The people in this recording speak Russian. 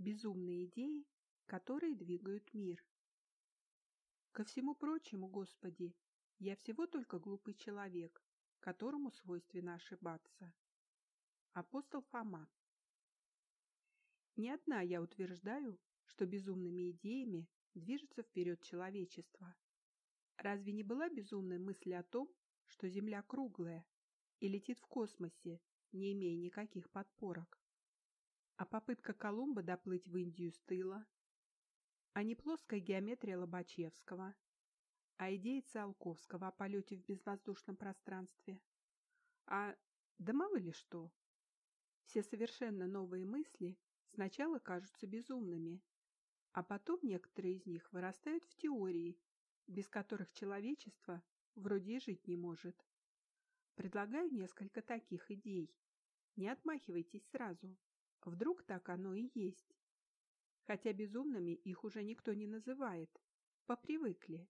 безумные идеи, которые двигают мир. Ко всему прочему, Господи, я всего только глупый человек, которому свойственно ошибаться. Апостол Фома Не одна я утверждаю, что безумными идеями движется вперед человечество. Разве не была безумной мысль о том, что Земля круглая и летит в космосе, не имея никаких подпорок? Попытка Колумба доплыть в Индию с тыла? А не плоская геометрия Лобачевского? А идея Циолковского о полете в безвоздушном пространстве? А да мало ли что. Все совершенно новые мысли сначала кажутся безумными, а потом некоторые из них вырастают в теории, без которых человечество вроде и жить не может. Предлагаю несколько таких идей. Не отмахивайтесь сразу. Вдруг так оно и есть. Хотя безумными их уже никто не называет. Попривыкли.